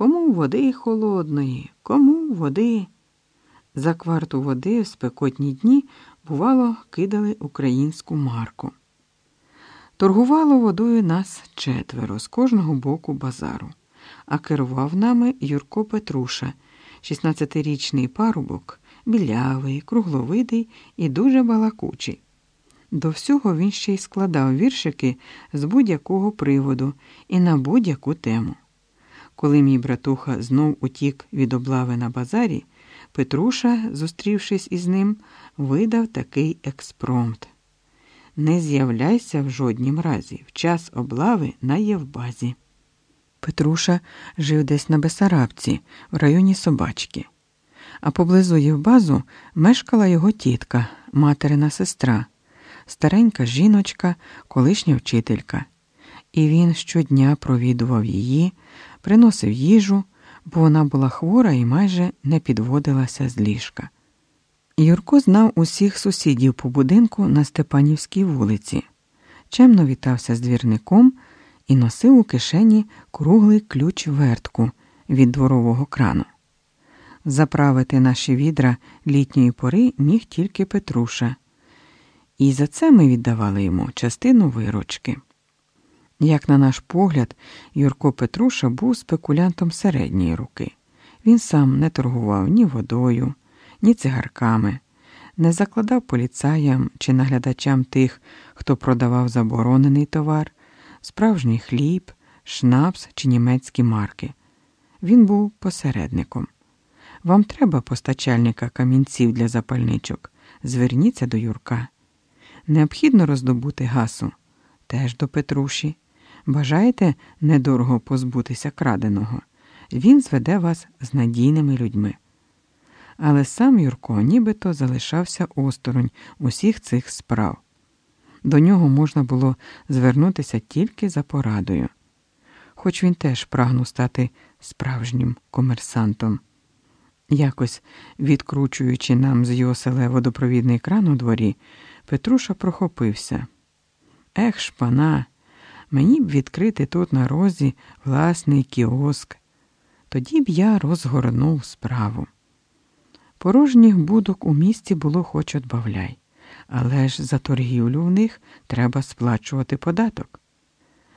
Кому води холодної, кому води. За кварту води в спекотні дні, бувало, кидали українську марку. Торгувало водою нас четверо з кожного боку базару, а керував нами Юрко Петруша, 16-річний парубок, білявий, кругловидий і дуже балакучий. До всього він ще й складав віршики з будь-якого приводу і на будь-яку тему. Коли мій братуха знов утік від облави на базарі, Петруша, зустрівшись із ним, видав такий експромт. Не з'являйся в жоднім разі в час облави на Євбазі. Петруша жив десь на Бесарабці, в районі Собачки, а поблизу Євбазу мешкала його тітка, материна сестра, старенька жіночка, колишня вчителька. І він щодня провідував її, приносив їжу, бо вона була хвора і майже не підводилася з ліжка. Юрко знав усіх сусідів по будинку на Степанівській вулиці, чемно вітався з двірником і носив у кишені круглий ключ вертку від дворового крану. Заправити наші відра літньої пори міг тільки Петруша, і за це ми віддавали йому частину виручки. Як на наш погляд, Юрко Петруша був спекулянтом середньої руки. Він сам не торгував ні водою, ні цигарками, не закладав поліцаям чи наглядачам тих, хто продавав заборонений товар, справжній хліб, шнапс чи німецькі марки. Він був посередником. Вам треба постачальника камінців для запальничок. Зверніться до Юрка. Необхідно роздобути гасу, теж до Петруші. Бажаєте недорого позбутися краденого, він зведе вас з надійними людьми. Але сам Юрко нібито залишався осторонь усіх цих справ. До нього можна було звернутися тільки за порадою, хоч він теж прагнув стати справжнім комерсантом. Якось, відкручуючи нам з його водопровідний кран у дворі, Петруша прохопився. Ех, шпана! Мені б відкрити тут на розі власний кіоск. Тоді б я розгорнув справу. Порожніх будок у місті було хоч отбавляй, але ж за торгівлю в них треба сплачувати податок.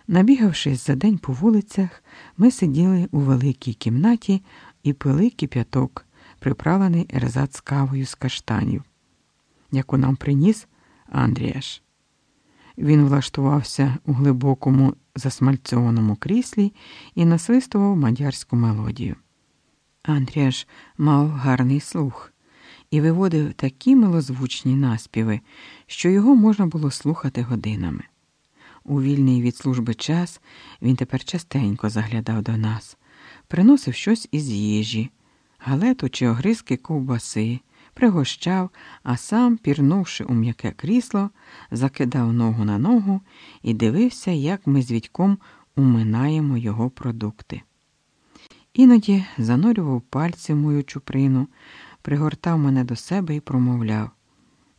Набігавшись за день по вулицях, ми сиділи у великій кімнаті і пили кип'яток, приправлений ерзац кавою з каштанів, яку нам приніс Андріаш. Він влаштувався у глибокому засмальцьованому кріслі і насвистував мадярську мелодію. Андріаш мав гарний слух і виводив такі милозвучні наспіви, що його можна було слухати годинами. У вільний від служби час він тепер частенько заглядав до нас, приносив щось із їжі, галету чи огризки ковбаси пригощав, а сам, пірнувши у м'яке крісло, закидав ногу на ногу і дивився, як ми з Вітьком уминаємо його продукти. Іноді занурював пальці мою чуприну, пригортав мене до себе і промовляв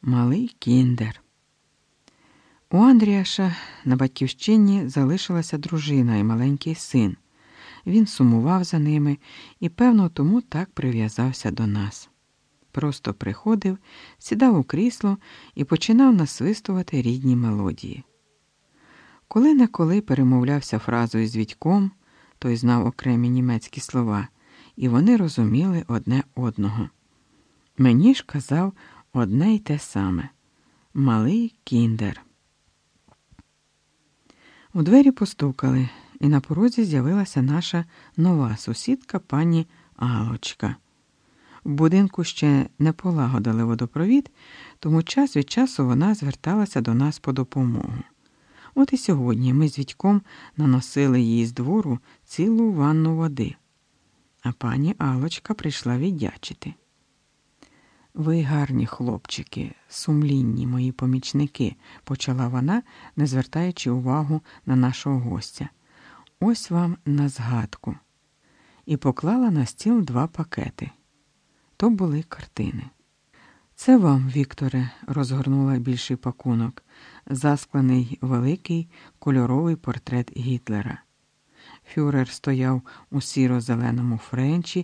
Малий кіндер. У Андріаша на батьківщині залишилася дружина і маленький син. Він сумував за ними і, певно, тому так прив'язався до нас просто приходив, сідав у крісло і починав насвистувати рідні мелодії. Коли неколи перемовлявся фразою з Вітьком, той знав окремі німецькі слова, і вони розуміли одне одного. Мені ж казав одне й те саме малий кіндер. У двері постукали, і на порозі з'явилася наша нова сусідка пані Галочка. В будинку ще не полагодили водопровід, тому час від часу вона зверталася до нас по допомогу. От і сьогодні ми з Вітьком наносили їй з двору цілу ванну води, а пані Алочка прийшла віддячити. Ви гарні хлопчики, сумлінні мої помічники, почала вона, не звертаючи увагу на нашого гостя. Ось вам на згадку. І поклала на стіл два пакети. То були картини. Це вам, Вікторе, розгорнула більший пакунок, засклений великий кольоровий портрет Гітлера. Фюрер стояв у сіро-зеленому френчі